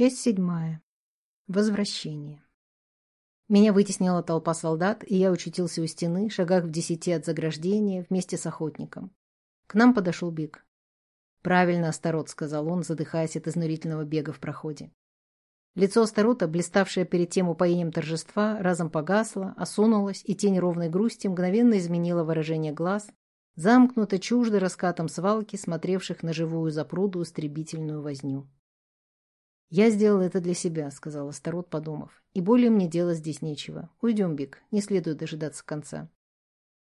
Часть седьмая. Возвращение. Меня вытеснила толпа солдат, и я очутился у стены, шагах в десяти от заграждения, вместе с охотником. К нам подошел Биг. «Правильно, Астарот», — сказал он, задыхаясь от изнурительного бега в проходе. Лицо Астарота, блиставшее перед тем упоением торжества, разом погасло, осунулось, и тень ровной грусти мгновенно изменила выражение глаз, замкнуто чуждо раскатом свалки, смотревших на живую запруду истребительную возню. «Я сделал это для себя», — сказал Астарот, подумав. «И более мне делать здесь нечего. Уйдем, Биг. Не следует дожидаться конца».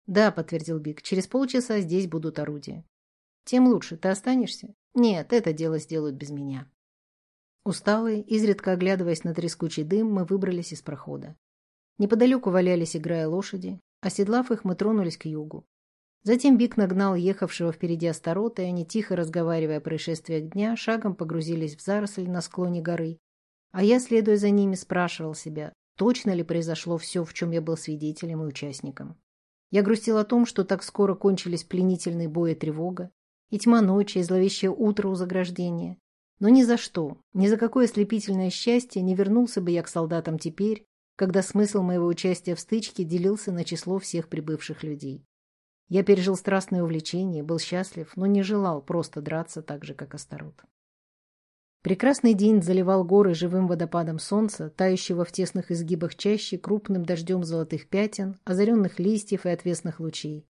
«Да», — подтвердил Биг, — «через полчаса здесь будут орудия». «Тем лучше. Ты останешься?» «Нет, это дело сделают без меня». Усталые, изредка оглядываясь на трескучий дым, мы выбрались из прохода. Неподалеку валялись, играя лошади. Оседлав их, мы тронулись к югу. Затем Биг нагнал ехавшего впереди Астарота, и они, тихо разговаривая о происшествиях дня, шагом погрузились в заросль на склоне горы. А я, следуя за ними, спрашивал себя, точно ли произошло все, в чем я был свидетелем и участником. Я грустил о том, что так скоро кончились пленительный бой и тревога, и тьма ночи, и зловещее утро у заграждения. Но ни за что, ни за какое ослепительное счастье не вернулся бы я к солдатам теперь, когда смысл моего участия в стычке делился на число всех прибывших людей. Я пережил страстное увлечение, был счастлив, но не желал просто драться так же, как Астарот. Прекрасный день заливал горы живым водопадом солнца, тающего в тесных изгибах чаще крупным дождем золотых пятен, озаренных листьев и отвесных лучей.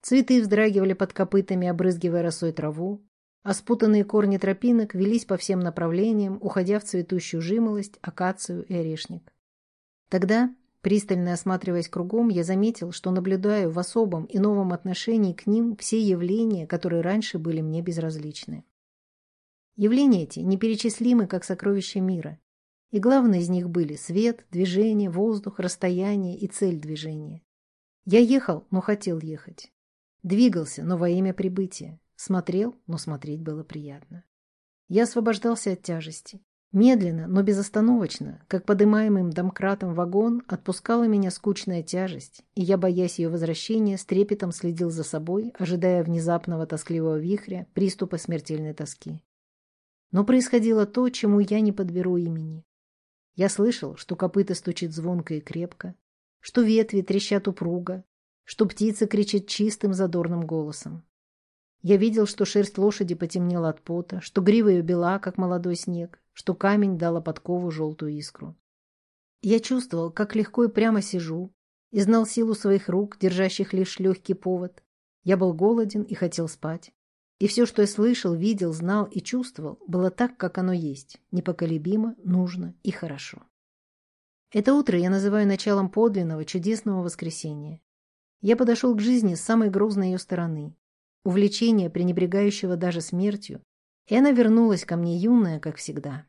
Цветы вздрагивали под копытами, обрызгивая росой траву, а спутанные корни тропинок велись по всем направлениям, уходя в цветущую жимолость, акацию и орешник. Тогда, Пристально осматриваясь кругом, я заметил, что наблюдаю в особом и новом отношении к ним все явления, которые раньше были мне безразличны. Явления эти неперечислимы, как сокровища мира. И главные из них были свет, движение, воздух, расстояние и цель движения. Я ехал, но хотел ехать. Двигался, но во имя прибытия. Смотрел, но смотреть было приятно. Я освобождался от тяжести. Медленно, но безостановочно, как подымаемым домкратом вагон, отпускала меня скучная тяжесть, и я, боясь ее возвращения, с трепетом следил за собой, ожидая внезапного тоскливого вихря, приступа смертельной тоски. Но происходило то, чему я не подберу имени. Я слышал, что копыта стучит звонко и крепко, что ветви трещат упруго, что птица кричит чистым задорным голосом. Я видел, что шерсть лошади потемнела от пота, что грива ее бела, как молодой снег, что камень дала подкову желтую искру. Я чувствовал, как легко и прямо сижу, и знал силу своих рук, держащих лишь легкий повод. Я был голоден и хотел спать. И все, что я слышал, видел, знал и чувствовал, было так, как оно есть, непоколебимо, нужно и хорошо. Это утро я называю началом подлинного, чудесного воскресения. Я подошел к жизни с самой грозной ее стороны, увлечение, пренебрегающего даже смертью, и она вернулась ко мне юная, как всегда.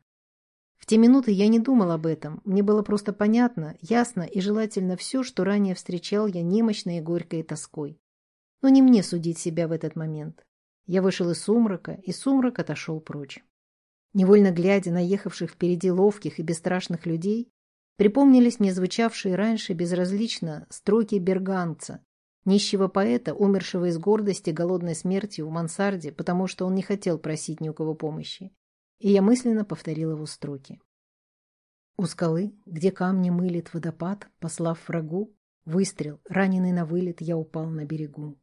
В те минуты я не думал об этом, мне было просто понятно, ясно и желательно все, что ранее встречал я немощной и горькой тоской. Но не мне судить себя в этот момент. Я вышел из сумрака, и сумрак отошел прочь. Невольно глядя на ехавших впереди ловких и бесстрашных людей, припомнились мне звучавшие раньше безразлично строки берганца, Нищего поэта, умершего из гордости голодной смертью в мансарде, потому что он не хотел просить ни у кого помощи. И я мысленно повторил его строки. У скалы, где камни мылит водопад, послав врагу, выстрел, раненый на вылет, я упал на берегу.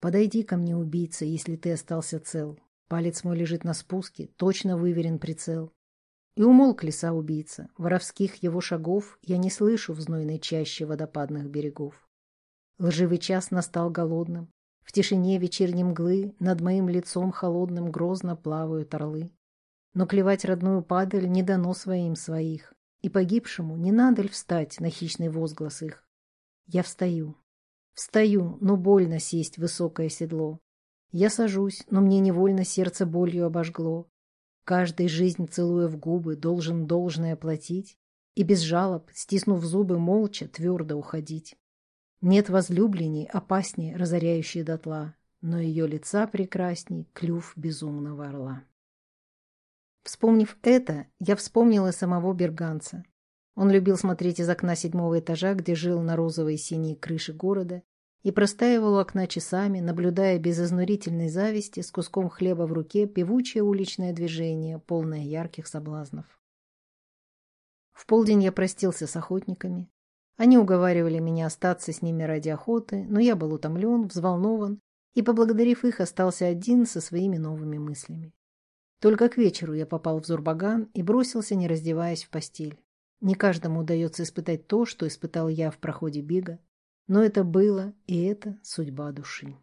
Подойди ко мне, убийца, если ты остался цел. Палец мой лежит на спуске, точно выверен прицел. И умолк леса убийца, воровских его шагов я не слышу в знойной чаще водопадных берегов. Лживый час настал голодным. В тишине вечерней мглы над моим лицом холодным грозно плавают орлы. Но клевать родную падаль не дано своим своих, и погибшему не надо ли встать на хищный возглас их. Я встаю. Встаю, но больно сесть высокое седло. Я сажусь, но мне невольно сердце болью обожгло. Каждый жизнь, целуя в губы, должен должное платить и без жалоб, стиснув зубы, молча, твердо уходить. Нет возлюбленней опасней, разоряющей дотла, но ее лица прекрасней клюв безумного орла. Вспомнив это, я вспомнила самого берганца. Он любил смотреть из окна седьмого этажа, где жил на розовой и синей крыше города, и простаивал окна часами, наблюдая без изнурительной зависти с куском хлеба в руке певучее уличное движение, полное ярких соблазнов. В полдень я простился с охотниками. Они уговаривали меня остаться с ними ради охоты, но я был утомлен, взволнован и, поблагодарив их, остался один со своими новыми мыслями. Только к вечеру я попал в Зурбаган и бросился, не раздеваясь, в постель. Не каждому удается испытать то, что испытал я в проходе бега, но это было, и это судьба души.